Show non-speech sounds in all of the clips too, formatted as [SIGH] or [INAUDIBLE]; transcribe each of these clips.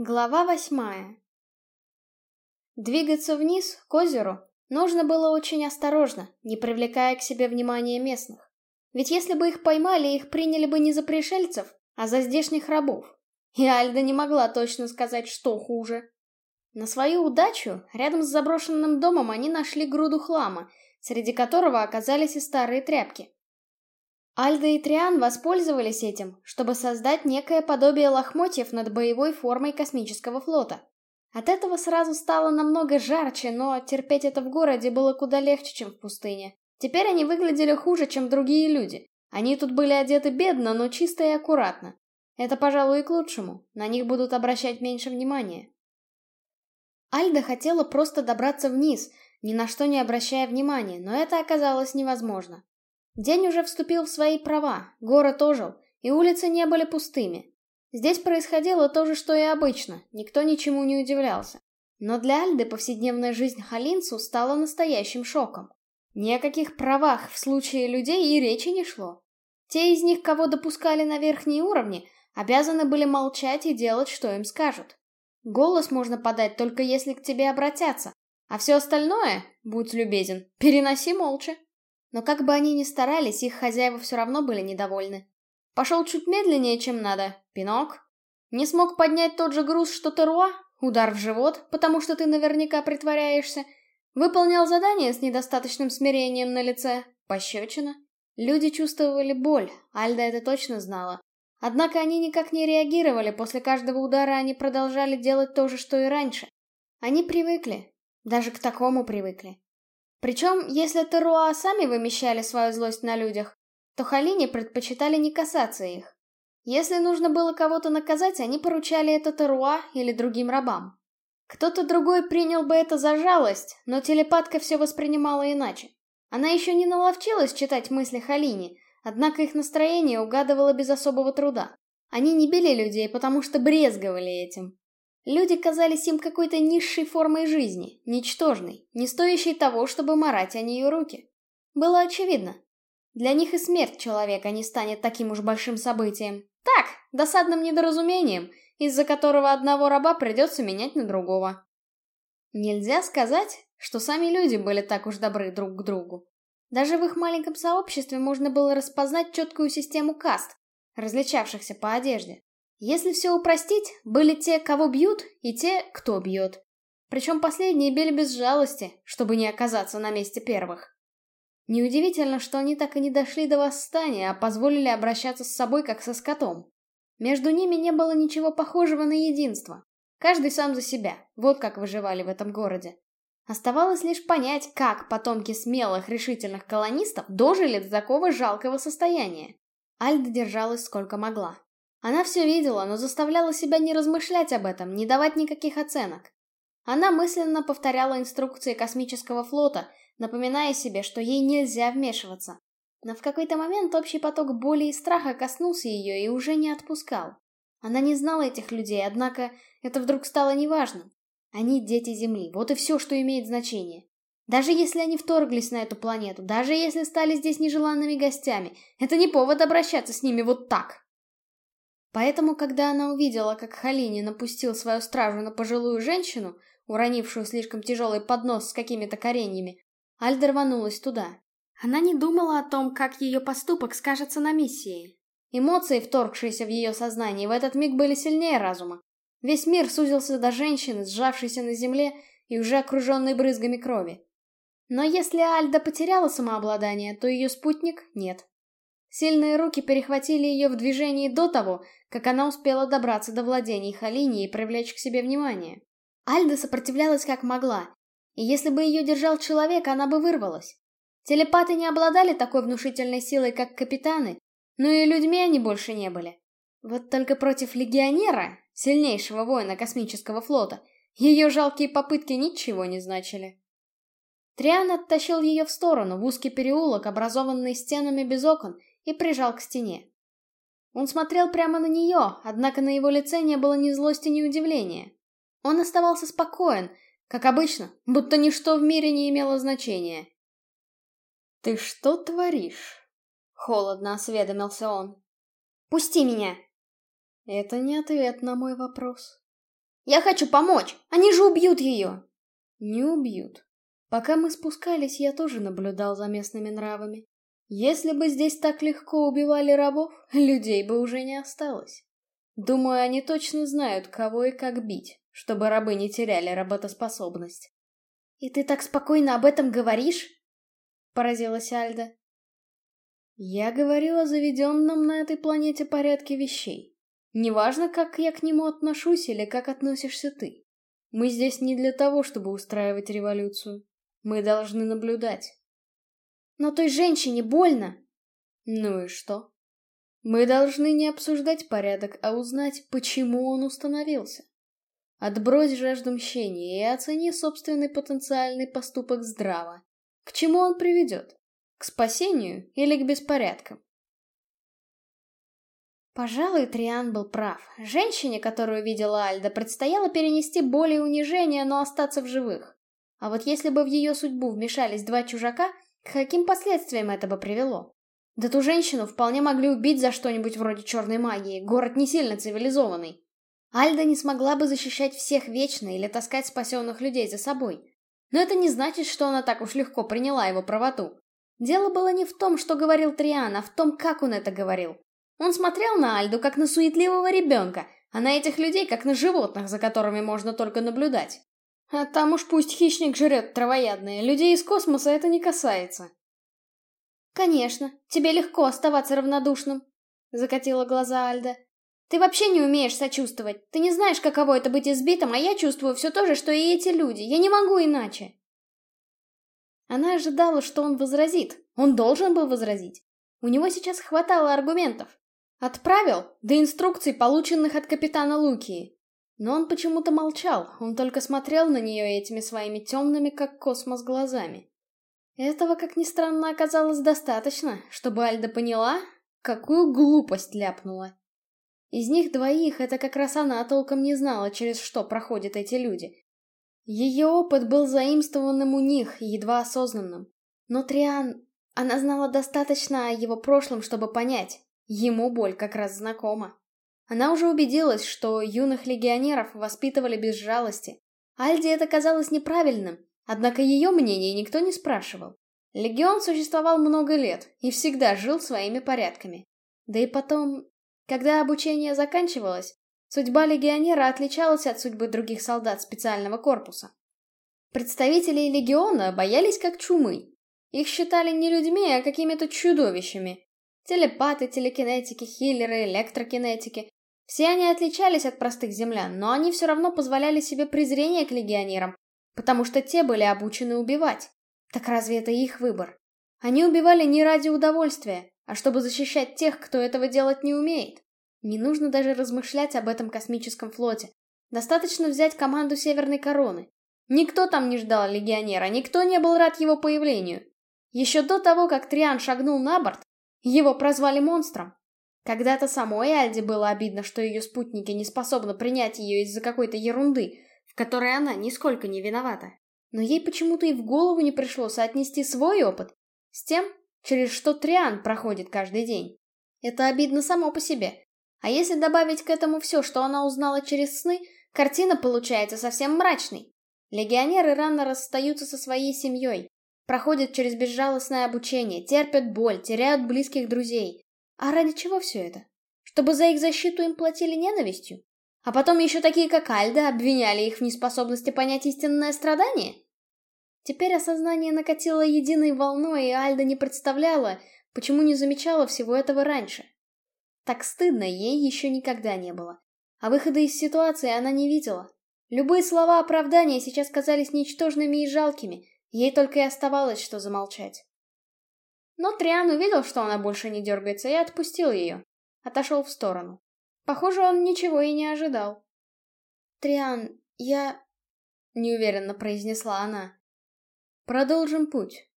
Глава восьмая. Двигаться вниз, к озеру, нужно было очень осторожно, не привлекая к себе внимания местных. Ведь если бы их поймали, их приняли бы не за пришельцев, а за здешних рабов. И Альда не могла точно сказать, что хуже. На свою удачу, рядом с заброшенным домом они нашли груду хлама, среди которого оказались и старые тряпки. Альда и Триан воспользовались этим, чтобы создать некое подобие лохмотьев над боевой формой космического флота. От этого сразу стало намного жарче, но терпеть это в городе было куда легче, чем в пустыне. Теперь они выглядели хуже, чем другие люди. Они тут были одеты бедно, но чисто и аккуратно. Это, пожалуй, и к лучшему. На них будут обращать меньше внимания. Альда хотела просто добраться вниз, ни на что не обращая внимания, но это оказалось невозможно. День уже вступил в свои права, город ожил, и улицы не были пустыми. Здесь происходило то же, что и обычно, никто ничему не удивлялся. Но для Альды повседневная жизнь Халинцу стала настоящим шоком. Ни о каких правах в случае людей и речи не шло. Те из них, кого допускали на верхние уровни, обязаны были молчать и делать, что им скажут. Голос можно подать только если к тебе обратятся, а все остальное, будь любезен, переноси молча. Но как бы они ни старались, их хозяева все равно были недовольны. Пошел чуть медленнее, чем надо. Пинок. Не смог поднять тот же груз, что Теруа? Удар в живот, потому что ты наверняка притворяешься. Выполнял задание с недостаточным смирением на лице. Пощечина. Люди чувствовали боль, Альда это точно знала. Однако они никак не реагировали, после каждого удара они продолжали делать то же, что и раньше. Они привыкли. Даже к такому привыкли. Причем, если Теруа сами вымещали свою злость на людях, то Халине предпочитали не касаться их. Если нужно было кого-то наказать, они поручали это Теруа или другим рабам. Кто-то другой принял бы это за жалость, но телепатка все воспринимала иначе. Она еще не наловчилась читать мысли Халине, однако их настроение угадывала без особого труда. Они не били людей, потому что брезговали этим. Люди казались им какой-то низшей формой жизни, ничтожной, не стоящей того, чтобы марать о нее руки. Было очевидно. Для них и смерть человека не станет таким уж большим событием. Так, досадным недоразумением, из-за которого одного раба придется менять на другого. Нельзя сказать, что сами люди были так уж добры друг к другу. Даже в их маленьком сообществе можно было распознать четкую систему каст, различавшихся по одежде. Если все упростить, были те, кого бьют, и те, кто бьет. Причем последние били без жалости, чтобы не оказаться на месте первых. Неудивительно, что они так и не дошли до восстания, а позволили обращаться с собой как со скотом. Между ними не было ничего похожего на единство. Каждый сам за себя, вот как выживали в этом городе. Оставалось лишь понять, как потомки смелых, решительных колонистов дожили до такого жалкого состояния. Альда держалась сколько могла. Она все видела, но заставляла себя не размышлять об этом, не давать никаких оценок. Она мысленно повторяла инструкции космического флота, напоминая себе, что ей нельзя вмешиваться. Но в какой-то момент общий поток боли и страха коснулся ее и уже не отпускал. Она не знала этих людей, однако это вдруг стало неважным. Они дети Земли, вот и все, что имеет значение. Даже если они вторглись на эту планету, даже если стали здесь нежеланными гостями, это не повод обращаться с ними вот так. Поэтому, когда она увидела, как Халини напустил свою стражу на пожилую женщину, уронившую слишком тяжелый поднос с какими-то кореньями, Альда рванулась туда. Она не думала о том, как ее поступок скажется на миссии. Эмоции, вторгшиеся в ее сознание, в этот миг были сильнее разума. Весь мир сузился до женщины, сжавшейся на земле и уже окруженной брызгами крови. Но если Альда потеряла самообладание, то ее спутник — нет. Сильные руки перехватили ее в движении до того, как она успела добраться до владений Халини и привлечь к себе внимание. Альда сопротивлялась как могла, и если бы ее держал человек, она бы вырвалась. Телепаты не обладали такой внушительной силой, как капитаны, но и людьми они больше не были. Вот только против легионера, сильнейшего воина космического флота, ее жалкие попытки ничего не значили. Триан оттащил ее в сторону, в узкий переулок, образованный стенами без окон, и прижал к стене. Он смотрел прямо на нее, однако на его лице не было ни злости, ни удивления. Он оставался спокоен, как обычно, будто ничто в мире не имело значения. «Ты что творишь?» — холодно осведомился он. «Пусти меня!» Это не ответ на мой вопрос. Я хочу помочь! Они же убьют ее!» «Не убьют. Пока мы спускались, я тоже наблюдал за местными нравами. Если бы здесь так легко убивали рабов, [LAUGHS] людей бы уже не осталось. Думаю, они точно знают, кого и как бить, чтобы рабы не теряли работоспособность. «И ты так спокойно об этом говоришь?» — поразилась Альда. «Я говорю о заведенном на этой планете порядке вещей. Неважно, как я к нему отношусь или как относишься ты. Мы здесь не для того, чтобы устраивать революцию. Мы должны наблюдать. Но той женщине больно. Ну и что? Мы должны не обсуждать порядок, а узнать, почему он установился. Отбрось жажду мщения и оцени собственный потенциальный поступок здраво. К чему он приведет? К спасению или к беспорядкам? Пожалуй, Триан был прав. Женщине, которую видела Альда, предстояло перенести боль и унижение, но остаться в живых. А вот если бы в ее судьбу вмешались два чужака, каким последствиям это бы привело? Да ту женщину вполне могли убить за что-нибудь вроде черной магии, город не сильно цивилизованный. Альда не смогла бы защищать всех вечно или таскать спасенных людей за собой. Но это не значит, что она так уж легко приняла его правоту. Дело было не в том, что говорил Триан, а в том, как он это говорил. Он смотрел на Альду, как на суетливого ребенка, а на этих людей, как на животных, за которыми можно только наблюдать. А там уж пусть хищник жрет травоядные, людей из космоса это не касается. «Конечно, тебе легко оставаться равнодушным», — закатила глаза Альда. «Ты вообще не умеешь сочувствовать. Ты не знаешь, каково это быть избитым, а я чувствую все то же, что и эти люди. Я не могу иначе». Она ожидала, что он возразит. Он должен был возразить. У него сейчас хватало аргументов. Отправил, до инструкций, полученных от капитана Лукии. Но он почему-то молчал, он только смотрел на нее этими своими темными, как космос, глазами. Этого, как ни странно, оказалось достаточно, чтобы Альда поняла, какую глупость ляпнула. Из них двоих это как раз она толком не знала, через что проходят эти люди. Ее опыт был заимствованным у них, едва осознанным. Но Триан... Она знала достаточно о его прошлом, чтобы понять, ему боль как раз знакома. Она уже убедилась, что юных легионеров воспитывали без жалости. Альде это казалось неправильным, Однако ее мнение никто не спрашивал. Легион существовал много лет и всегда жил своими порядками. Да и потом, когда обучение заканчивалось, судьба легионера отличалась от судьбы других солдат специального корпуса. Представители легиона боялись как чумы. Их считали не людьми, а какими-то чудовищами. Телепаты, телекинетики, хиллеры, электрокинетики. Все они отличались от простых землян, но они все равно позволяли себе презрение к легионерам потому что те были обучены убивать. Так разве это их выбор? Они убивали не ради удовольствия, а чтобы защищать тех, кто этого делать не умеет. Не нужно даже размышлять об этом космическом флоте. Достаточно взять команду Северной Короны. Никто там не ждал легионера, никто не был рад его появлению. Еще до того, как Триан шагнул на борт, его прозвали монстром. Когда-то самой Альде было обидно, что ее спутники не способны принять ее из-за какой-то ерунды, которой она нисколько не виновата. Но ей почему-то и в голову не пришло соотнести свой опыт с тем, через что Триан проходит каждый день. Это обидно само по себе. А если добавить к этому все, что она узнала через сны, картина получается совсем мрачной. Легионеры рано расстаются со своей семьей, проходят через безжалостное обучение, терпят боль, теряют близких друзей. А ради чего все это? Чтобы за их защиту им платили ненавистью? А потом еще такие, как Альда, обвиняли их в неспособности понять истинное страдание? Теперь осознание накатило единой волной, и Альда не представляла, почему не замечала всего этого раньше. Так стыдно ей еще никогда не было. А выхода из ситуации она не видела. Любые слова оправдания сейчас казались ничтожными и жалкими, ей только и оставалось, что замолчать. Но Триан увидел, что она больше не дергается, и отпустил ее. Отошел в сторону. Похоже, он ничего и не ожидал. «Триан, я...» — неуверенно произнесла она. «Продолжим путь».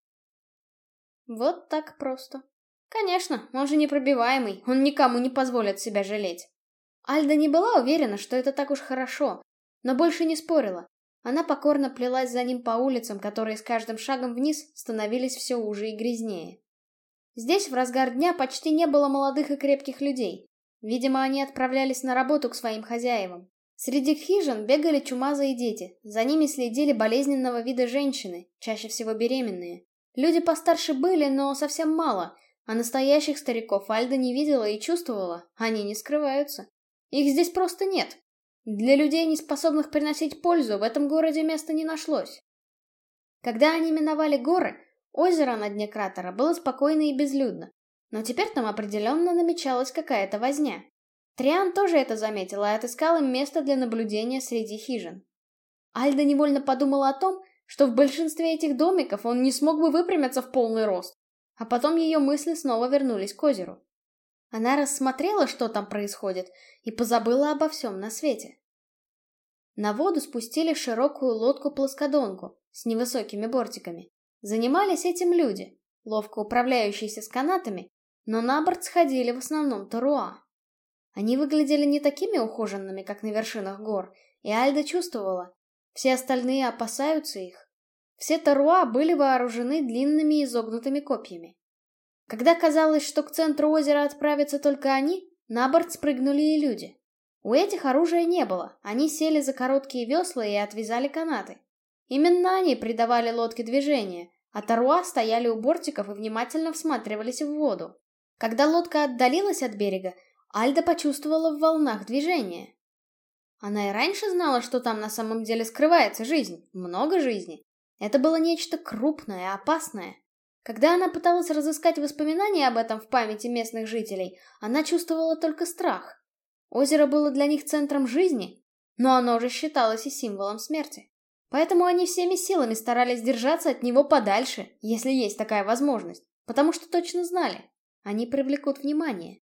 Вот так просто. Конечно, он же непробиваемый, он никому не позволит себя жалеть. Альда не была уверена, что это так уж хорошо, но больше не спорила. Она покорно плелась за ним по улицам, которые с каждым шагом вниз становились все уже и грязнее. Здесь в разгар дня почти не было молодых и крепких людей. Видимо, они отправлялись на работу к своим хозяевам. Среди хижин бегали чумазые дети, за ними следили болезненного вида женщины, чаще всего беременные. Люди постарше были, но совсем мало, а настоящих стариков Альда не видела и чувствовала, они не скрываются. Их здесь просто нет. Для людей, не способных приносить пользу, в этом городе места не нашлось. Когда они миновали горы, озеро на дне кратера было спокойно и безлюдно. Но теперь там определенно намечалась какая-то возня. Триан тоже это заметила и отыскал им место для наблюдения среди хижин. Альда невольно подумала о том, что в большинстве этих домиков он не смог бы выпрямиться в полный рост. А потом ее мысли снова вернулись к озеру. Она рассмотрела, что там происходит, и позабыла обо всем на свете. На воду спустили широкую лодку-плоскодонку с невысокими бортиками. Занимались этим люди, ловко управляющиеся с канатами, но на борт сходили в основном таруа. Они выглядели не такими ухоженными, как на вершинах гор, и Альда чувствовала, все остальные опасаются их. Все Таруа были вооружены длинными изогнутыми копьями. Когда казалось, что к центру озера отправятся только они, на борт спрыгнули и люди. У этих оружия не было, они сели за короткие весла и отвязали канаты. Именно они придавали лодке движение, а Таруа стояли у бортиков и внимательно всматривались в воду. Когда лодка отдалилась от берега, Альда почувствовала в волнах движение. Она и раньше знала, что там на самом деле скрывается жизнь, много жизни. Это было нечто крупное, опасное. Когда она пыталась разыскать воспоминания об этом в памяти местных жителей, она чувствовала только страх. Озеро было для них центром жизни, но оно же считалось и символом смерти. Поэтому они всеми силами старались держаться от него подальше, если есть такая возможность, потому что точно знали, они привлекут внимание.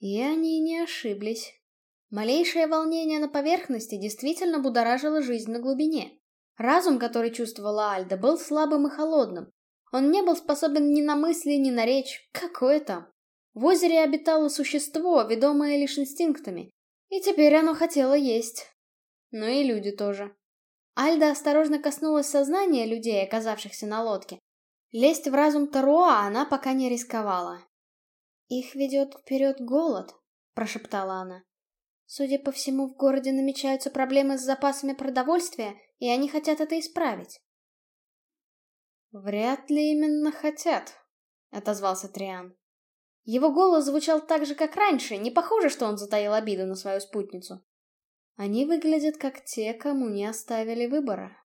И они не ошиблись. Малейшее волнение на поверхности действительно будоражило жизнь на глубине. Разум, который чувствовала Альда, был слабым и холодным. Он не был способен ни на мысли, ни на речь. Какое там? В озере обитало существо, ведомое лишь инстинктами. И теперь оно хотело есть. Ну и люди тоже. Альда осторожно коснулась сознания людей, оказавшихся на лодке. Лезть в разум Таруа она пока не рисковала. «Их ведет вперед голод», — прошептала она. «Судя по всему, в городе намечаются проблемы с запасами продовольствия, и они хотят это исправить». «Вряд ли именно хотят», — отозвался Триан. Его голос звучал так же, как раньше, не похоже, что он затаил обиду на свою спутницу. Они выглядят как те, кому не оставили выбора.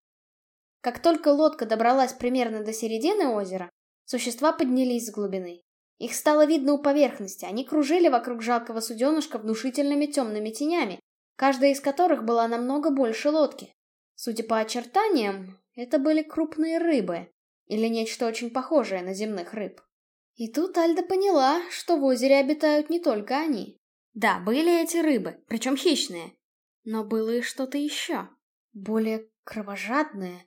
Как только лодка добралась примерно до середины озера, существа поднялись с глубины. Их стало видно у поверхности, они кружили вокруг жалкого суденышка внушительными темными тенями, каждая из которых была намного больше лодки. Судя по очертаниям, это были крупные рыбы, или нечто очень похожее на земных рыб. И тут Альда поняла, что в озере обитают не только они. Да, были эти рыбы, причем хищные. Но было и что-то еще. Более кровожадное,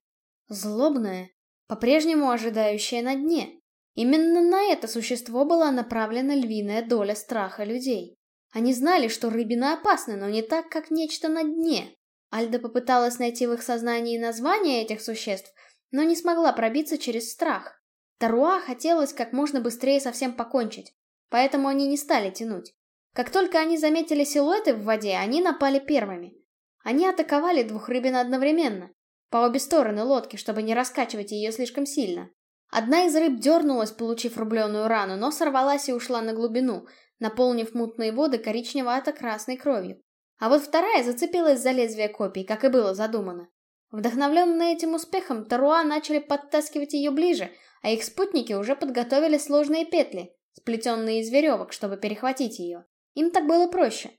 злобное, по-прежнему ожидающее на дне. Именно на это существо была направлена львиная доля страха людей. Они знали, что рыбины опасны, но не так, как нечто на дне. Альда попыталась найти в их сознании название этих существ, но не смогла пробиться через страх. Таруа хотелось как можно быстрее совсем покончить, поэтому они не стали тянуть. Как только они заметили силуэты в воде, они напали первыми. Они атаковали двух рыбин одновременно, по обе стороны лодки, чтобы не раскачивать ее слишком сильно. Одна из рыб дернулась, получив рубленую рану, но сорвалась и ушла на глубину, наполнив мутные воды коричневато-красной кровью. А вот вторая зацепилась за лезвие копий, как и было задумано. Вдохновленные этим успехом, Таруа начали подтаскивать ее ближе, а их спутники уже подготовили сложные петли, сплетенные из веревок, чтобы перехватить ее. Им так было проще.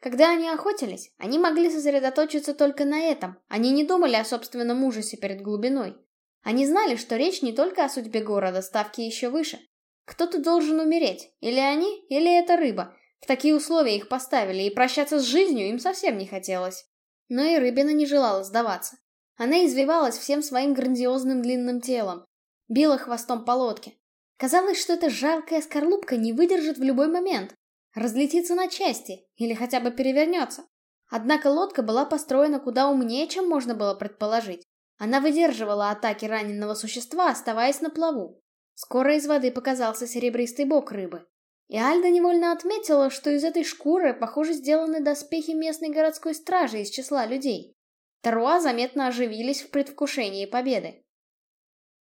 Когда они охотились, они могли сосредоточиться только на этом, они не думали о собственном ужасе перед глубиной. Они знали, что речь не только о судьбе города, ставки еще выше. Кто-то должен умереть, или они, или эта рыба. В такие условия их поставили, и прощаться с жизнью им совсем не хотелось. Но и рыбина не желала сдаваться. Она извивалась всем своим грандиозным длинным телом, била хвостом по лодке. Казалось, что эта жаркая скорлупка не выдержит в любой момент, разлетится на части или хотя бы перевернется. Однако лодка была построена куда умнее, чем можно было предположить. Она выдерживала атаки раненого существа, оставаясь на плаву. Скоро из воды показался серебристый бок рыбы. И Альда невольно отметила, что из этой шкуры, похоже, сделаны доспехи местной городской стражи из числа людей. Таруа заметно оживились в предвкушении победы.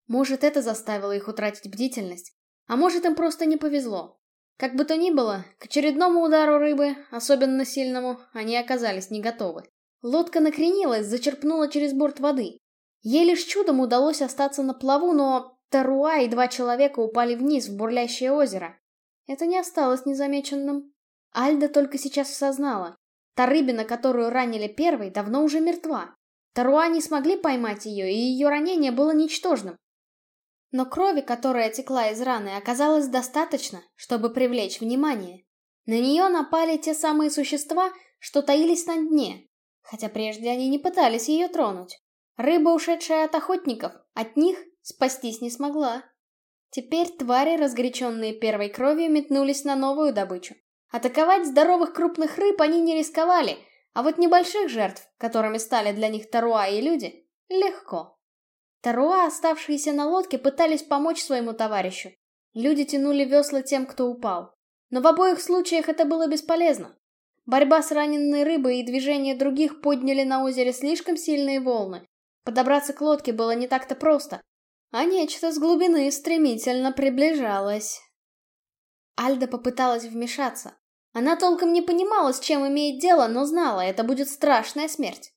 Может, это заставило их утратить бдительность, а может, им просто не повезло. Как бы то ни было, к очередному удару рыбы, особенно сильному, они оказались не готовы. Лодка накренилась, зачерпнула через борт воды. Ей лишь чудом удалось остаться на плаву, но Таруа и два человека упали вниз в бурлящее озеро. Это не осталось незамеченным. Альда только сейчас осознала. Та рыбина, которую ранили первой, давно уже мертва. Таруа не смогли поймать ее, и ее ранение было ничтожным. Но крови, которая текла из раны, оказалось достаточно, чтобы привлечь внимание. На нее напали те самые существа, что таились на дне, хотя прежде они не пытались ее тронуть. Рыба, ушедшая от охотников, от них спастись не смогла. Теперь твари, разгоряченные первой кровью, метнулись на новую добычу. Атаковать здоровых крупных рыб они не рисковали, а вот небольших жертв, которыми стали для них Таруа и люди, легко. Таруа, оставшиеся на лодке, пытались помочь своему товарищу. Люди тянули весла тем, кто упал. Но в обоих случаях это было бесполезно. Борьба с раненой рыбой и движение других подняли на озере слишком сильные волны. Подобраться к лодке было не так-то просто. А нечто с глубины стремительно приближалось. Альда попыталась вмешаться. Она толком не понимала, с чем имеет дело, но знала, это будет страшная смерть.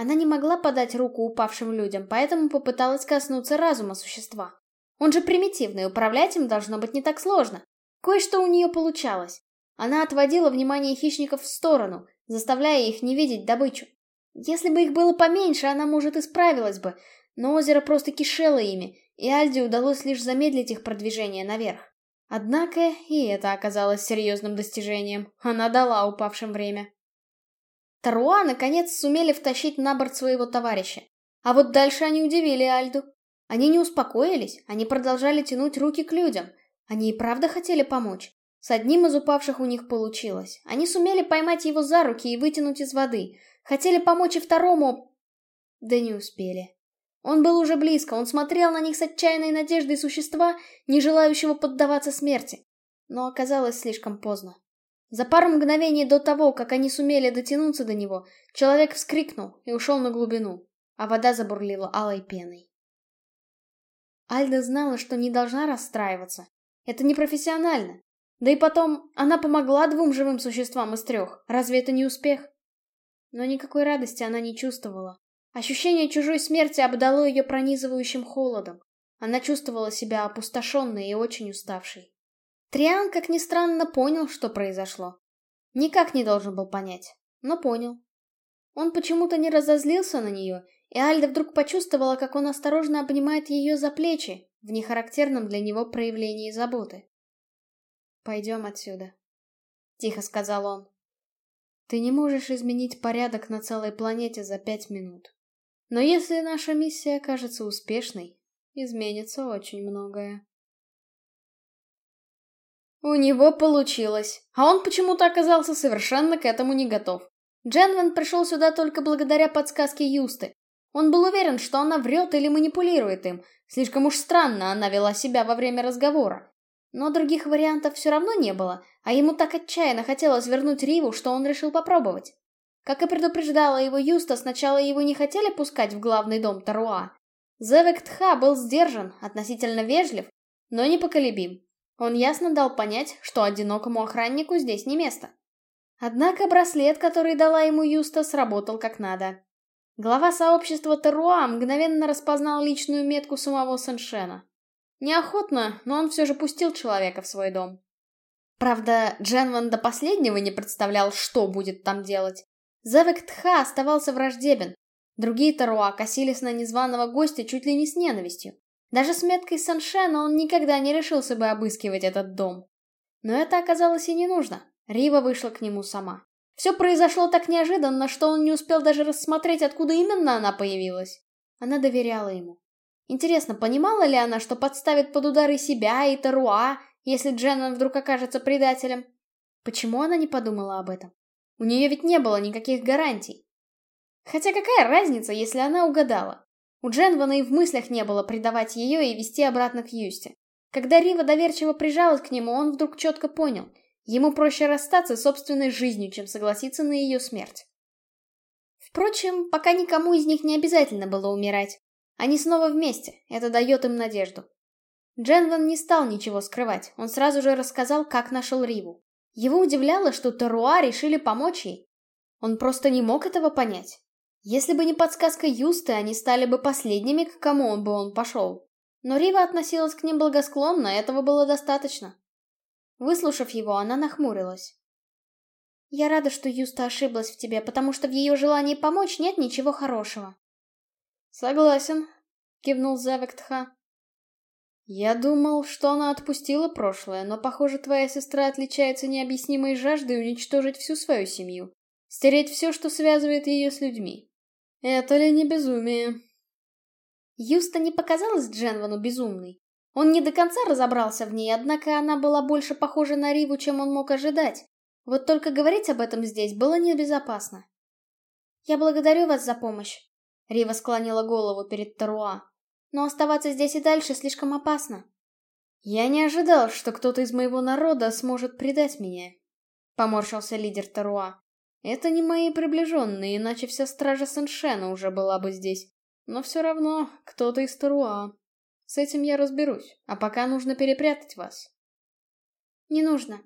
Она не могла подать руку упавшим людям, поэтому попыталась коснуться разума существа. Он же примитивный, управлять им должно быть не так сложно. Кое-что у нее получалось. Она отводила внимание хищников в сторону, заставляя их не видеть добычу. Если бы их было поменьше, она, может, и справилась бы, но озеро просто кишело ими, и Альде удалось лишь замедлить их продвижение наверх. Однако и это оказалось серьезным достижением. Она дала упавшим время. Таруа, наконец, сумели втащить на борт своего товарища. А вот дальше они удивили Альду. Они не успокоились, они продолжали тянуть руки к людям. Они и правда хотели помочь. С одним из упавших у них получилось. Они сумели поймать его за руки и вытянуть из воды. Хотели помочь и второму... Да не успели. Он был уже близко, он смотрел на них с отчаянной надеждой существа, не желающего поддаваться смерти. Но оказалось слишком поздно. За пару мгновений до того, как они сумели дотянуться до него, человек вскрикнул и ушел на глубину, а вода забурлила алой пеной. Альда знала, что не должна расстраиваться. Это непрофессионально. Да и потом, она помогла двум живым существам из трех. Разве это не успех? Но никакой радости она не чувствовала. Ощущение чужой смерти обдало ее пронизывающим холодом. Она чувствовала себя опустошенной и очень уставшей. Триан, как ни странно, понял, что произошло. Никак не должен был понять, но понял. Он почему-то не разозлился на нее, и Альда вдруг почувствовала, как он осторожно обнимает ее за плечи, в нехарактерном для него проявлении заботы. «Пойдем отсюда», — тихо сказал он. «Ты не можешь изменить порядок на целой планете за пять минут. Но если наша миссия окажется успешной, изменится очень многое». У него получилось, а он почему-то оказался совершенно к этому не готов. Дженвин пришел сюда только благодаря подсказке Юсты. Он был уверен, что она врет или манипулирует им. Слишком уж странно она вела себя во время разговора. Но других вариантов все равно не было, а ему так отчаянно хотелось вернуть Риву, что он решил попробовать. Как и предупреждала его Юста, сначала его не хотели пускать в главный дом Таруа. Зевек Тха был сдержан, относительно вежлив, но непоколебим. Он ясно дал понять, что одинокому охраннику здесь не место. Однако браслет, который дала ему Юста, сработал как надо. Глава сообщества Таруа мгновенно распознал личную метку самого Сэншена. Неохотно, но он все же пустил человека в свой дом. Правда, Дженван до последнего не представлял, что будет там делать. Зевек Тха оставался враждебен. Другие Таруа косились на незваного гостя чуть ли не с ненавистью. Даже с меткой Саншена он никогда не решился бы обыскивать этот дом. Но это оказалось и не нужно. Рива вышла к нему сама. Все произошло так неожиданно, что он не успел даже рассмотреть, откуда именно она появилась. Она доверяла ему. Интересно, понимала ли она, что подставит под удары себя и Таруа, если Дженнон вдруг окажется предателем? Почему она не подумала об этом? У нее ведь не было никаких гарантий. Хотя какая разница, если она угадала? У Дженвана и в мыслях не было предавать ее и вести обратно к Юсте. Когда Рива доверчиво прижалась к нему, он вдруг четко понял. Ему проще расстаться с собственной жизнью, чем согласиться на ее смерть. Впрочем, пока никому из них не обязательно было умирать. Они снова вместе, это дает им надежду. Дженван не стал ничего скрывать, он сразу же рассказал, как нашел Риву. Его удивляло, что Таруа решили помочь ей. Он просто не мог этого понять. Если бы не подсказка Юсты, они стали бы последними, к кому бы он пошел. Но Рива относилась к ним благосклонно, этого было достаточно. Выслушав его, она нахмурилась. «Я рада, что Юста ошиблась в тебе, потому что в ее желании помочь нет ничего хорошего». «Согласен», — кивнул Завектха. «Я думал, что она отпустила прошлое, но, похоже, твоя сестра отличается необъяснимой жаждой уничтожить всю свою семью, стереть все, что связывает ее с людьми. Это ли не безумие?» Юста не показалась Дженвану безумной. Он не до конца разобрался в ней, однако она была больше похожа на Риву, чем он мог ожидать. Вот только говорить об этом здесь было небезопасно. «Я благодарю вас за помощь», — Рива склонила голову перед Таруа. «Но оставаться здесь и дальше слишком опасно». «Я не ожидал, что кто-то из моего народа сможет предать меня», — поморщился лидер Таруа. «Это не мои приближенные, иначе вся стража Сэншена уже была бы здесь. Но все равно кто-то из Таруа. С этим я разберусь, а пока нужно перепрятать вас. Не нужно.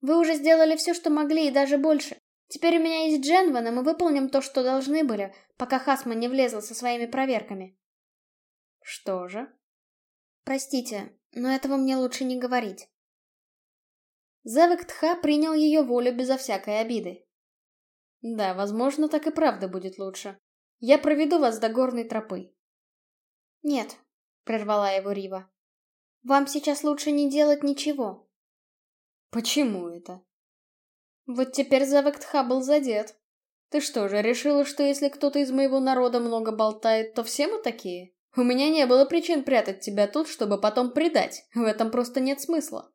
Вы уже сделали все, что могли, и даже больше. Теперь у меня есть Дженван, и мы выполним то, что должны были, пока Хасман не влезла со своими проверками. Что же? Простите, но этого мне лучше не говорить. Завек Тха принял ее волю безо всякой обиды. Да, возможно, так и правда будет лучше. Я проведу вас до горной тропы. Нет, прервала его Рива. Вам сейчас лучше не делать ничего. Почему это? Вот теперь Завектха был задет. Ты что же, решила, что если кто-то из моего народа много болтает, то все мы такие? У меня не было причин прятать тебя тут, чтобы потом предать. В этом просто нет смысла.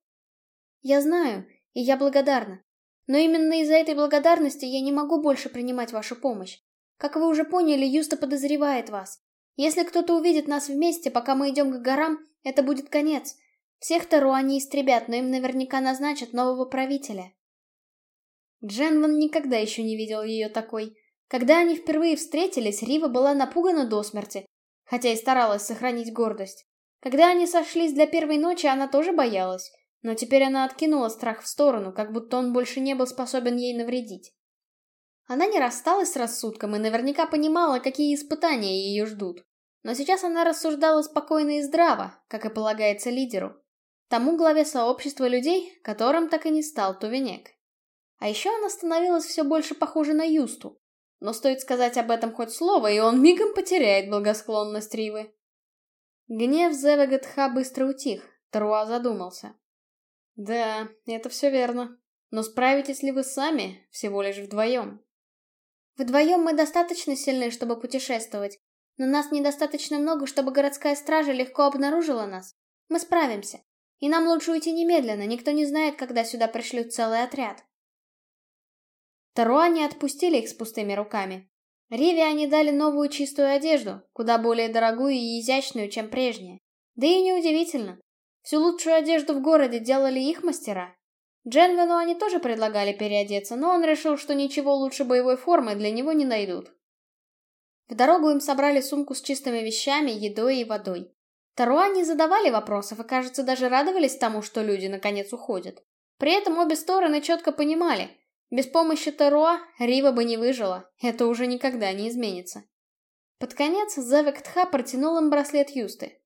Я знаю, и я благодарна. Но именно из-за этой благодарности я не могу больше принимать вашу помощь. Как вы уже поняли, Юста подозревает вас. Если кто-то увидит нас вместе, пока мы идем к горам, это будет конец. Всех Тару они истребят, но им наверняка назначат нового правителя. Дженван никогда еще не видел ее такой. Когда они впервые встретились, Рива была напугана до смерти, хотя и старалась сохранить гордость. Когда они сошлись для первой ночи, она тоже боялась, но теперь она откинула страх в сторону, как будто он больше не был способен ей навредить. Она не рассталась с рассудком и наверняка понимала, какие испытания ее ждут. Но сейчас она рассуждала спокойно и здраво, как и полагается лидеру. Тому главе сообщества людей, которым так и не стал Тувенек. А еще она становилась все больше похожа на Юсту. Но стоит сказать об этом хоть слово, и он мигом потеряет благосклонность Ривы. Гнев Зевегатха быстро утих, Таруа задумался. Да, это все верно. Но справитесь ли вы сами, всего лишь вдвоем? Вдвоем мы достаточно сильны, чтобы путешествовать, но нас недостаточно много, чтобы городская стража легко обнаружила нас. Мы справимся. И нам лучше уйти немедленно, никто не знает, когда сюда пришлют целый отряд. Таруа не отпустили их с пустыми руками. Риве они дали новую чистую одежду, куда более дорогую и изящную, чем прежняя. Да и неудивительно. Всю лучшую одежду в городе делали их мастера, Дженвину они тоже предлагали переодеться, но он решил, что ничего лучше боевой формы для него не найдут. В дорогу им собрали сумку с чистыми вещами, едой и водой. Таруа не задавали вопросов и, кажется, даже радовались тому, что люди наконец уходят. При этом обе стороны четко понимали, без помощи Таруа Рива бы не выжила, это уже никогда не изменится. Под конец Тха протянул им браслет Юсты.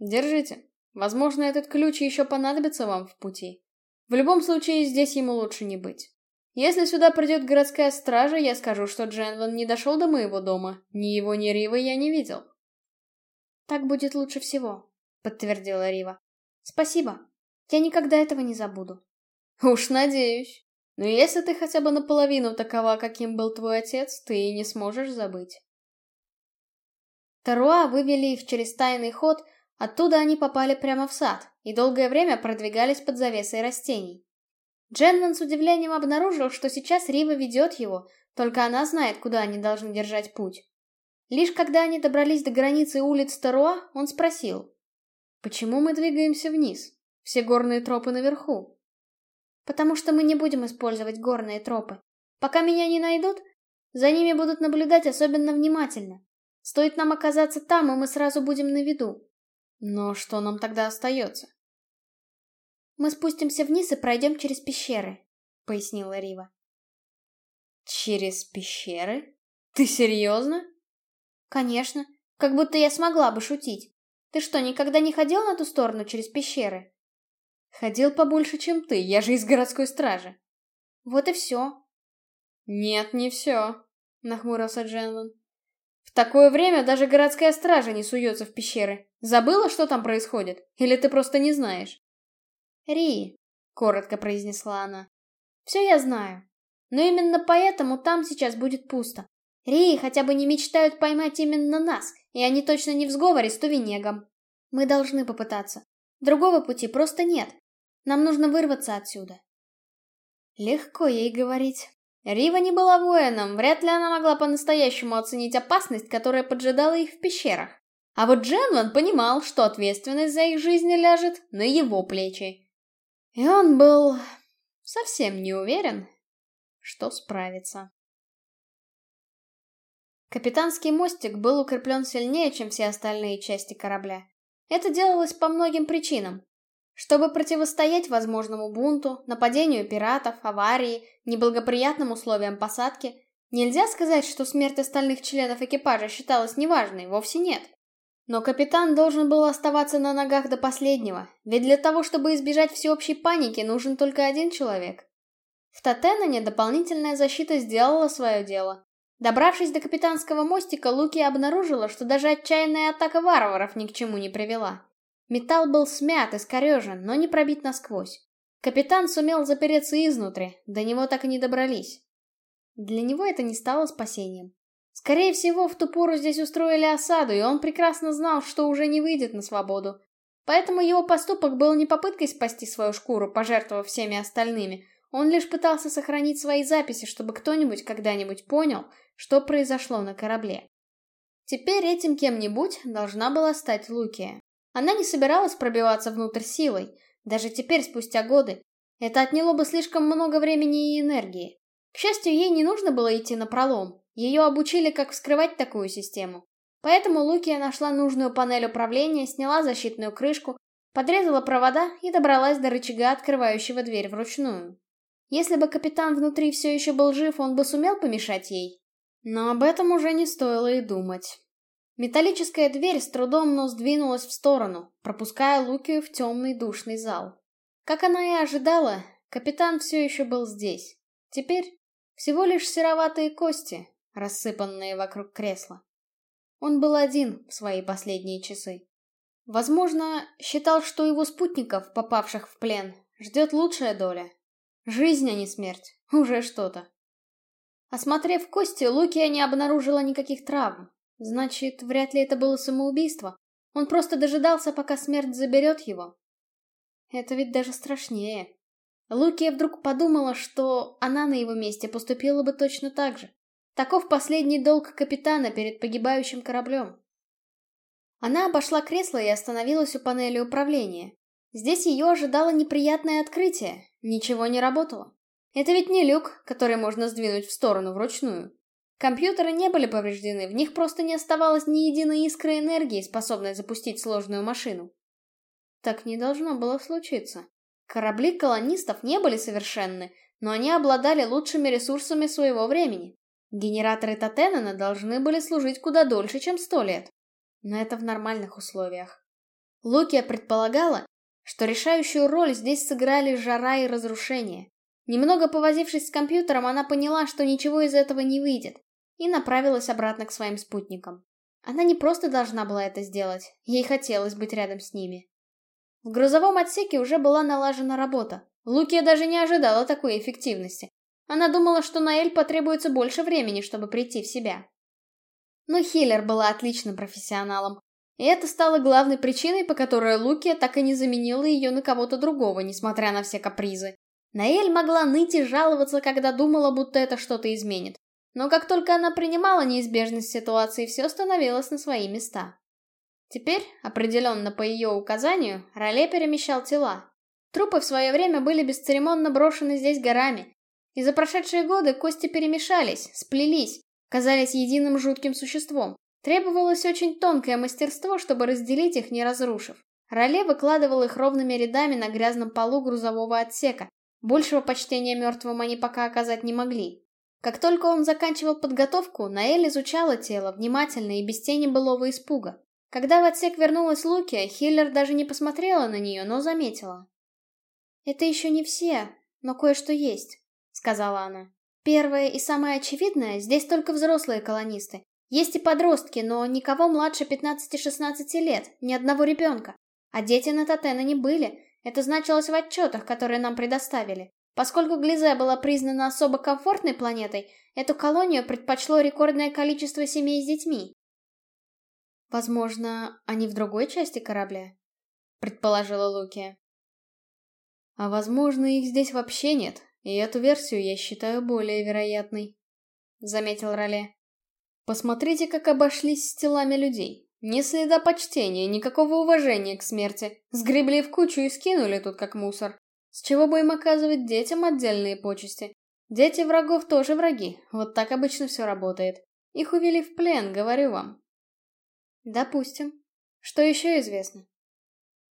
«Держите. Возможно, этот ключ еще понадобится вам в пути». В любом случае, здесь ему лучше не быть. Если сюда придет городская стража, я скажу, что Дженван не дошел до моего дома. Ни его, ни Ривы я не видел. Так будет лучше всего, подтвердила Рива. Спасибо. Я никогда этого не забуду. Уж надеюсь. Но если ты хотя бы наполовину такова, каким был твой отец, ты и не сможешь забыть. Таруа вывели их через тайный ход, Оттуда они попали прямо в сад и долгое время продвигались под завесой растений. Дженван с удивлением обнаружил, что сейчас Рива ведет его, только она знает, куда они должны держать путь. Лишь когда они добрались до границы улиц Таруа, он спросил. Почему мы двигаемся вниз? Все горные тропы наверху. Потому что мы не будем использовать горные тропы. Пока меня не найдут, за ними будут наблюдать особенно внимательно. Стоит нам оказаться там, и мы сразу будем на виду. Но что нам тогда остается? Мы спустимся вниз и пройдем через пещеры, пояснила Рива. Через пещеры? Ты серьезно? Конечно. Как будто я смогла бы шутить. Ты что, никогда не ходил на ту сторону через пещеры? Ходил побольше, чем ты, я же из городской стражи. Вот и все. Нет, не все, нахмурился Дженлон. В такое время даже городская стража не суется в пещеры. Забыла, что там происходит? Или ты просто не знаешь? Ри, коротко произнесла она. Все я знаю. Но именно поэтому там сейчас будет пусто. Рии хотя бы не мечтают поймать именно нас, и они точно не в сговоре с Тувенегом. Мы должны попытаться. Другого пути просто нет. Нам нужно вырваться отсюда. Легко ей говорить. Рива не была воином, вряд ли она могла по-настоящему оценить опасность, которая поджидала их в пещерах. А вот Дженлан понимал, что ответственность за их жизни ляжет на его плечи. И он был совсем не уверен, что справится. Капитанский мостик был укреплен сильнее, чем все остальные части корабля. Это делалось по многим причинам. Чтобы противостоять возможному бунту, нападению пиратов, аварии, неблагоприятным условиям посадки, нельзя сказать, что смерть остальных членов экипажа считалась неважной, вовсе нет. Но капитан должен был оставаться на ногах до последнего, ведь для того, чтобы избежать всеобщей паники, нужен только один человек. В Татенане дополнительная защита сделала свое дело. Добравшись до капитанского мостика, Луки обнаружила, что даже отчаянная атака варваров ни к чему не привела. Металл был смят и скорежен, но не пробит насквозь. Капитан сумел запереться изнутри, до него так и не добрались. Для него это не стало спасением. Скорее всего, в ту пору здесь устроили осаду, и он прекрасно знал, что уже не выйдет на свободу. Поэтому его поступок был не попыткой спасти свою шкуру, пожертвовав всеми остальными, он лишь пытался сохранить свои записи, чтобы кто-нибудь когда-нибудь понял, что произошло на корабле. Теперь этим кем-нибудь должна была стать Лукия. Она не собиралась пробиваться внутрь силой, даже теперь, спустя годы. Это отняло бы слишком много времени и энергии. К счастью, ей не нужно было идти на пролом. Ее обучили, как вскрывать такую систему. Поэтому Лукия нашла нужную панель управления, сняла защитную крышку, подрезала провода и добралась до рычага, открывающего дверь вручную. Если бы капитан внутри все еще был жив, он бы сумел помешать ей. Но об этом уже не стоило и думать. Металлическая дверь с трудом, но сдвинулась в сторону, пропуская Лукию в темный душный зал. Как она и ожидала, капитан все еще был здесь. Теперь всего лишь сероватые кости, рассыпанные вокруг кресла. Он был один в свои последние часы. Возможно, считал, что его спутников, попавших в плен, ждет лучшая доля, Жизнь, а не смерть. Уже что-то. Осмотрев кости, Лукия не обнаружила никаких травм. Значит, вряд ли это было самоубийство. Он просто дожидался, пока смерть заберет его. Это ведь даже страшнее. Лукия вдруг подумала, что она на его месте поступила бы точно так же. Таков последний долг капитана перед погибающим кораблем. Она обошла кресло и остановилась у панели управления. Здесь ее ожидало неприятное открытие. Ничего не работало. Это ведь не люк, который можно сдвинуть в сторону вручную. Компьютеры не были повреждены, в них просто не оставалось ни единой искры энергии, способной запустить сложную машину. Так не должно было случиться. Корабли колонистов не были совершенны, но они обладали лучшими ресурсами своего времени. Генераторы Татенена должны были служить куда дольше, чем сто лет. Но это в нормальных условиях. Лукия предполагала, что решающую роль здесь сыграли жара и разрушение. Немного повозившись с компьютером, она поняла, что ничего из этого не выйдет, и направилась обратно к своим спутникам. Она не просто должна была это сделать, ей хотелось быть рядом с ними. В грузовом отсеке уже была налажена работа. Лукия даже не ожидала такой эффективности. Она думала, что на Эль потребуется больше времени, чтобы прийти в себя. Но Хиллер была отличным профессионалом. И это стало главной причиной, по которой Лукия так и не заменила ее на кого-то другого, несмотря на все капризы. Наэль могла ныть и жаловаться, когда думала, будто это что-то изменит. Но как только она принимала неизбежность ситуации, все становилось на свои места. Теперь, определенно по ее указанию, Роле перемещал тела. Трупы в свое время были бесцеремонно брошены здесь горами. И за прошедшие годы кости перемешались, сплелись, казались единым жутким существом. Требовалось очень тонкое мастерство, чтобы разделить их, не разрушив. Роле выкладывал их ровными рядами на грязном полу грузового отсека. Большего почтения мертвым они пока оказать не могли. Как только он заканчивал подготовку, Наэль изучала тело внимательно и без тени былого испуга. Когда в отсек вернулась Луки, Хиллер даже не посмотрела на нее, но заметила. «Это еще не все, но кое-что есть», — сказала она. «Первое и самое очевидное, здесь только взрослые колонисты. Есть и подростки, но никого младше 15-16 лет, ни одного ребенка. А дети на Татена не были, это значилось в отчетах, которые нам предоставили. Поскольку Глизе была признана особо комфортной планетой, эту колонию предпочло рекордное количество семей с детьми. «Возможно, они в другой части корабля?» — предположила Луки. «А возможно, их здесь вообще нет, и эту версию я считаю более вероятной», — заметил Роле. «Посмотрите, как обошлись с телами людей. Ни следа почтения, никакого уважения к смерти. Сгребли в кучу и скинули тут как мусор. С чего бы им оказывать детям отдельные почести? Дети врагов тоже враги, вот так обычно все работает. Их увели в плен, говорю вам. Допустим. Что еще известно?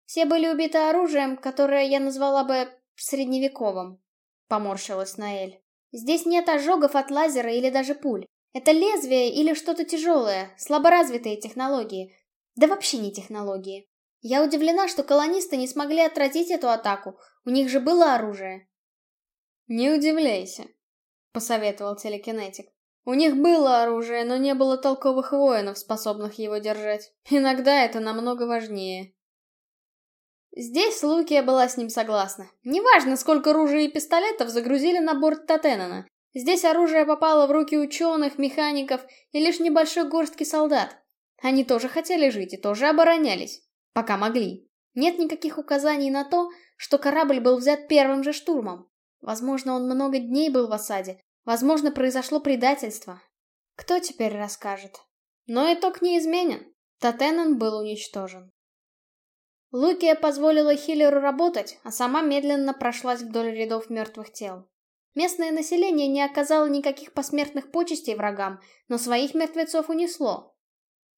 Все были убиты оружием, которое я назвала бы средневековым. Поморщилась Наэль. Здесь нет ожогов от лазера или даже пуль. Это лезвие или что-то тяжелое, слаборазвитые технологии. Да вообще не технологии. Я удивлена, что колонисты не смогли отразить эту атаку. У них же было оружие. Не удивляйся, посоветовал телекинетик. У них было оружие, но не было толковых воинов, способных его держать. Иногда это намного важнее. Здесь Лукия была с ним согласна. Неважно, сколько ружей и пистолетов загрузили на борт Татенана. Здесь оружие попало в руки ученых, механиков и лишь небольшой горстки солдат. Они тоже хотели жить и тоже оборонялись. Пока могли. Нет никаких указаний на то, что корабль был взят первым же штурмом. Возможно, он много дней был в осаде. Возможно, произошло предательство. Кто теперь расскажет? Но итог неизменен. Татенен был уничтожен. Лукия позволила Хиллеру работать, а сама медленно прошлась вдоль рядов мертвых тел. Местное население не оказало никаких посмертных почестей врагам, но своих мертвецов унесло.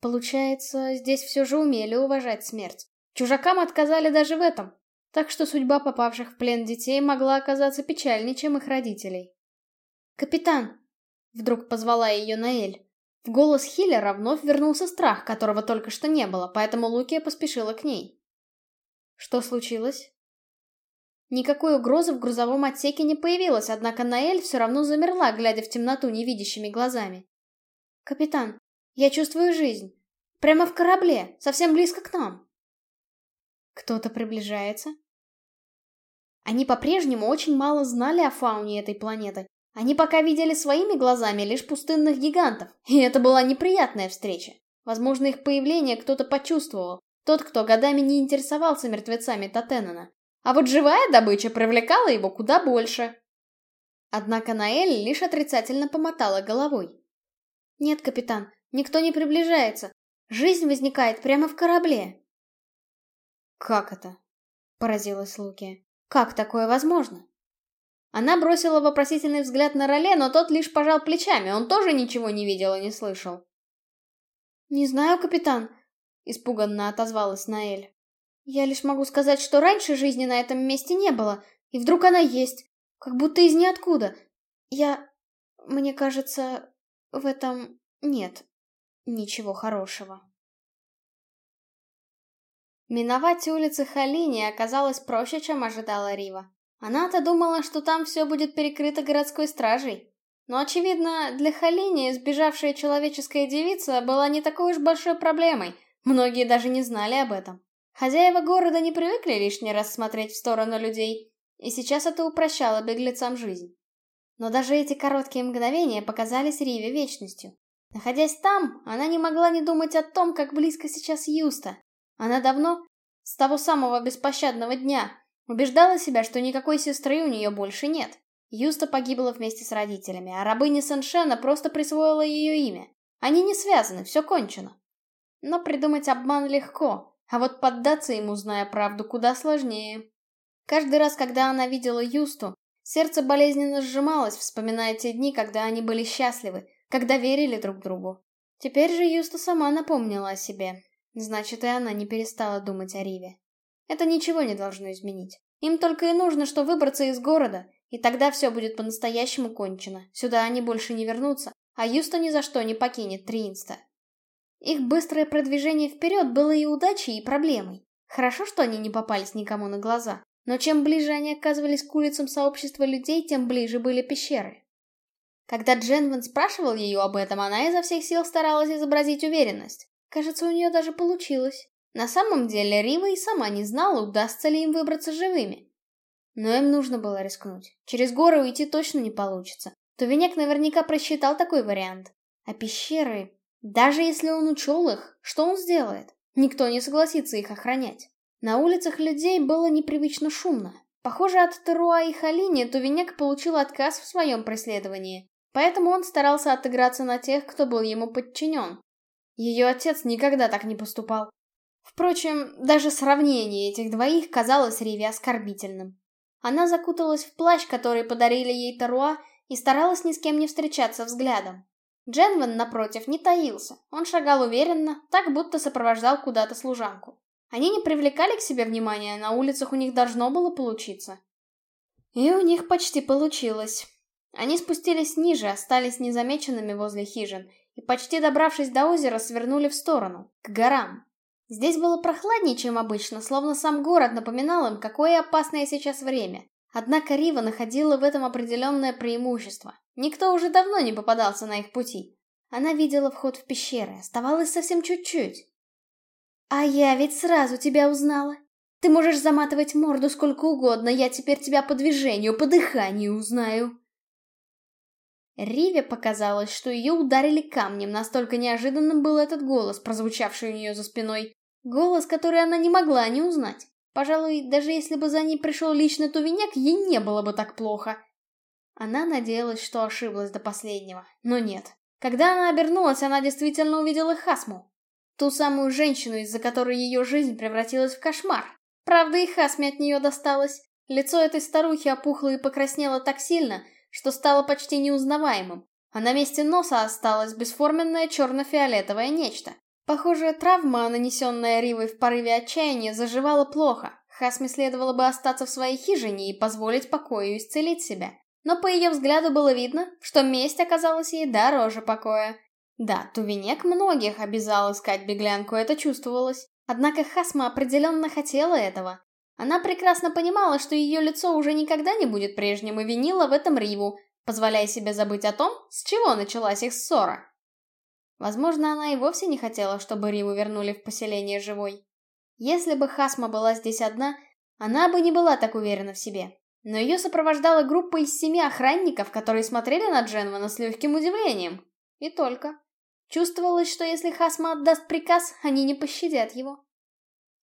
Получается, здесь все же умели уважать смерть. Чужакам отказали даже в этом. Так что судьба попавших в плен детей могла оказаться печальнее, чем их родителей. «Капитан!» — вдруг позвала ее Наэль. В голос Хиллера вновь вернулся страх, которого только что не было, поэтому Лукия поспешила к ней. «Что случилось?» Никакой угрозы в грузовом отсеке не появилось, однако Наэль все равно замерла, глядя в темноту невидящими глазами. «Капитан, я чувствую жизнь. Прямо в корабле, совсем близко к нам». Кто-то приближается? Они по-прежнему очень мало знали о фауне этой планеты. Они пока видели своими глазами лишь пустынных гигантов, и это была неприятная встреча. Возможно, их появление кто-то почувствовал, тот, кто годами не интересовался мертвецами Татенена. А вот живая добыча привлекала его куда больше. Однако Наэль лишь отрицательно помотала головой. «Нет, капитан, никто не приближается. Жизнь возникает прямо в корабле». «Как это?» — поразилась Луки. «Как такое возможно?» Она бросила вопросительный взгляд на Роле, но тот лишь пожал плечами, он тоже ничего не видел и не слышал. «Не знаю, капитан», — испуганно отозвалась Наэль. Я лишь могу сказать, что раньше жизни на этом месте не было, и вдруг она есть, как будто из ниоткуда. Я... Мне кажется, в этом нет ничего хорошего. Миновать улицы Халини оказалось проще, чем ожидала Рива. Она-то думала, что там все будет перекрыто городской стражей. Но, очевидно, для Халини сбежавшая человеческая девица была не такой уж большой проблемой. Многие даже не знали об этом. Хозяева города не привыкли лишний раз смотреть в сторону людей, и сейчас это упрощало беглецам жизнь. Но даже эти короткие мгновения показались Риве вечностью. Находясь там, она не могла не думать о том, как близко сейчас Юста. Она давно, с того самого беспощадного дня, убеждала себя, что никакой сестры у нее больше нет. Юста погибла вместе с родителями, а рабыня Сэншена просто присвоила ее имя. Они не связаны, все кончено. Но придумать обман легко, а вот поддаться ему, зная правду, куда сложнее. Каждый раз, когда она видела Юсту, сердце болезненно сжималось, вспоминая те дни, когда они были счастливы, когда верили друг другу. Теперь же Юста сама напомнила о себе. Значит, и она не перестала думать о Риве. Это ничего не должно изменить. Им только и нужно, что выбраться из города, и тогда все будет по-настоящему кончено. Сюда они больше не вернутся, а Юста ни за что не покинет Триинста. Их быстрое продвижение вперед было и удачей, и проблемой. Хорошо, что они не попались никому на глаза, но чем ближе они оказывались к улицам сообщества людей, тем ближе были пещеры. Когда Дженван спрашивал ее об этом, она изо всех сил старалась изобразить уверенность. Кажется, у нее даже получилось. На самом деле, Рива и сама не знала, удастся ли им выбраться живыми. Но им нужно было рискнуть. Через горы уйти точно не получится. Тувенек наверняка просчитал такой вариант. А пещеры... Даже если он учел их, что он сделает? Никто не согласится их охранять. На улицах людей было непривычно шумно. Похоже, от Теруа и Халини Тувенек получил отказ в своем преследовании. Поэтому он старался отыграться на тех, кто был ему подчинен. Ее отец никогда так не поступал. Впрочем, даже сравнение этих двоих казалось Риве оскорбительным. Она закуталась в плащ, который подарили ей Таруа, и старалась ни с кем не встречаться взглядом. Дженван, напротив, не таился. Он шагал уверенно, так будто сопровождал куда-то служанку. Они не привлекали к себе внимания, на улицах у них должно было получиться. И у них почти получилось. Они спустились ниже, остались незамеченными возле хижин, и почти добравшись до озера, свернули в сторону, к горам. Здесь было прохладнее, чем обычно, словно сам город напоминал им, какое опасное сейчас время. Однако Рива находила в этом определенное преимущество. Никто уже давно не попадался на их пути. Она видела вход в пещеры, оставалось совсем чуть-чуть. «А я ведь сразу тебя узнала. Ты можешь заматывать морду сколько угодно, я теперь тебя по движению, по дыханию узнаю». Риве показалось, что ее ударили камнем, настолько неожиданным был этот голос, прозвучавший у нее за спиной. Голос, который она не могла не узнать. Пожалуй, даже если бы за ней пришел лично Тувеняк, ей не было бы так плохо. Она надеялась, что ошиблась до последнего, но нет. Когда она обернулась, она действительно увидела Хасму. Ту самую женщину, из-за которой ее жизнь превратилась в кошмар. Правда, и Хасме от нее досталось. Лицо этой старухи опухло и покраснело так сильно, что стало почти неузнаваемым, а на месте носа осталось бесформенное черно-фиолетовое нечто. Похоже, травма, нанесенная Ривой в порыве отчаяния, заживала плохо. Хасме следовало бы остаться в своей хижине и позволить покою исцелить себя. Но по ее взгляду было видно, что месть оказалась ей дороже покоя. Да, Тувенек многих обязал искать беглянку, это чувствовалось. Однако Хасма определенно хотела этого. Она прекрасно понимала, что ее лицо уже никогда не будет прежним и винила в этом Риву, позволяя себе забыть о том, с чего началась их ссора. Возможно, она и вовсе не хотела, чтобы Риву вернули в поселение живой. Если бы Хасма была здесь одна, она бы не была так уверена в себе. Но ее сопровождала группа из семи охранников, которые смотрели на Дженвана с легким удивлением. И только. Чувствовалось, что если Хасма отдаст приказ, они не пощадят его.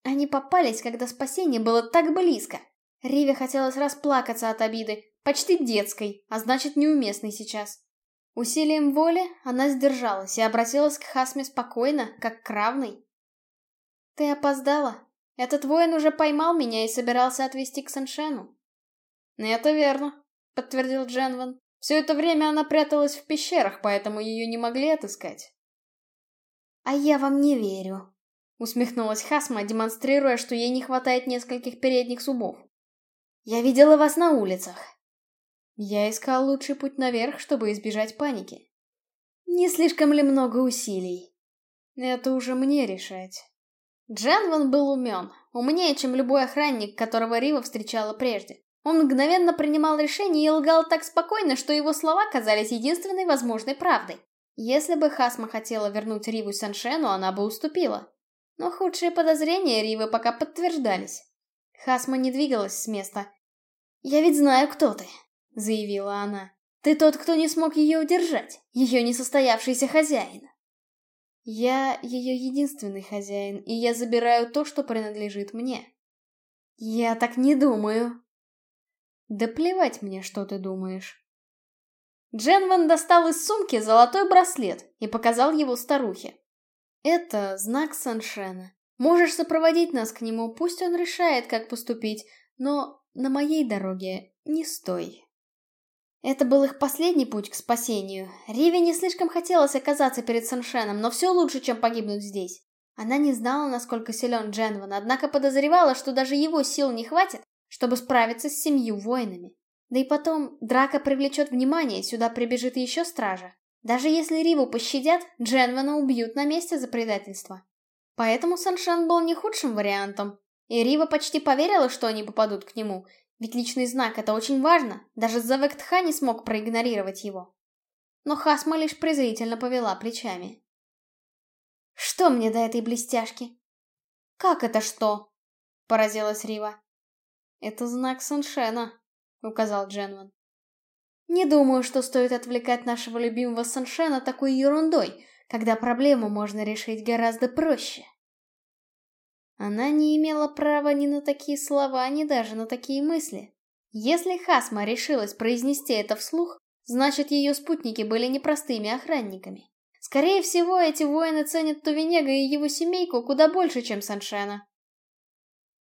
Они попались, когда спасение было так близко. Риве хотелось расплакаться от обиды, почти детской, а значит неуместной сейчас. Усилием воли она сдержалась и обратилась к Хасме спокойно, как к равной. «Ты опоздала. Этот воин уже поймал меня и собирался отвезти к Сэншену». «Это верно», — подтвердил Дженван. «Все это время она пряталась в пещерах, поэтому ее не могли отыскать». «А я вам не верю», — усмехнулась Хасма, демонстрируя, что ей не хватает нескольких передних зубов. «Я видела вас на улицах. Я искал лучший путь наверх, чтобы избежать паники. Не слишком ли много усилий? Это уже мне решать. Дженван был умен, умнее, чем любой охранник, которого Рива встречала прежде. Он мгновенно принимал решения и лгал так спокойно, что его слова казались единственной возможной правдой. Если бы Хасма хотела вернуть Риву Саншену, она бы уступила. Но худшие подозрения Ривы пока подтверждались. Хасма не двигалась с места. «Я ведь знаю, кто ты», — заявила она. «Ты тот, кто не смог ее удержать, ее несостоявшийся хозяин». «Я ее единственный хозяин, и я забираю то, что принадлежит мне». «Я так не думаю». «Да плевать мне, что ты думаешь». Дженван достал из сумки золотой браслет и показал его старухе. Это знак Саншена. Можешь сопроводить нас к нему, пусть он решает, как поступить, но на моей дороге не стой. Это был их последний путь к спасению. Риве не слишком хотелось оказаться перед Саншеном, но все лучше, чем погибнуть здесь. Она не знала, насколько силен Дженван, однако подозревала, что даже его сил не хватит, чтобы справиться с семью воинами. Да и потом, драка привлечет внимание, сюда прибежит еще стража. Даже если Риву пощадят, Дженвана убьют на месте за предательство. Поэтому Саншен был не худшим вариантом. И Рива почти поверила, что они попадут к нему, ведь личный знак — это очень важно, даже Завектха не смог проигнорировать его. Но Хасма лишь презрительно повела плечами. «Что мне до этой блестяшки?» «Как это что?» — поразилась Рива. «Это знак Саншена», — указал Дженван. «Не думаю, что стоит отвлекать нашего любимого Саншена такой ерундой, когда проблему можно решить гораздо проще». Она не имела права ни на такие слова, ни даже на такие мысли. Если Хасма решилась произнести это вслух, значит ее спутники были непростыми охранниками. Скорее всего, эти воины ценят Тувенега и его семейку куда больше, чем Саншена.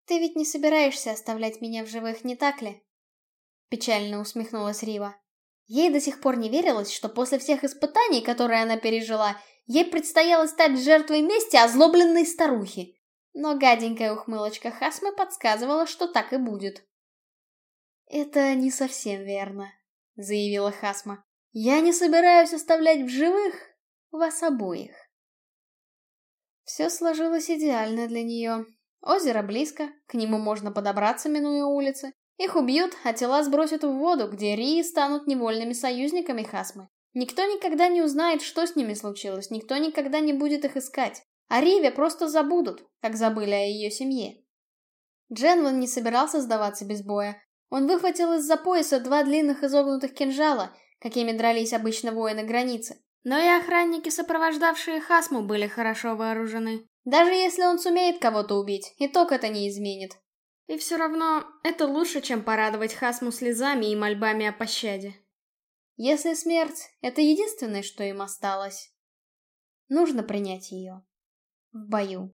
«Ты ведь не собираешься оставлять меня в живых, не так ли?» Печально усмехнулась Рива. Ей до сих пор не верилось, что после всех испытаний, которые она пережила, ей предстояло стать жертвой мести озлобленной старухи. Но гаденькая ухмылочка Хасмы подсказывала, что так и будет. «Это не совсем верно», — заявила Хасма. «Я не собираюсь оставлять в живых вас обоих». Все сложилось идеально для нее. Озеро близко, к нему можно подобраться, минуя улицы. Их убьют, а тела сбросят в воду, где Рии станут невольными союзниками Хасмы. Никто никогда не узнает, что с ними случилось, никто никогда не будет их искать. А Риве просто забудут, как забыли о ее семье. Дженван не собирался сдаваться без боя. Он выхватил из-за пояса два длинных изогнутых кинжала, какими дрались обычно воины границы. Но и охранники, сопровождавшие Хасму, были хорошо вооружены. Даже если он сумеет кого-то убить, итог это не изменит. И все равно, это лучше, чем порадовать Хасму слезами и мольбами о пощаде. Если смерть — это единственное, что им осталось, нужно принять ее в бою.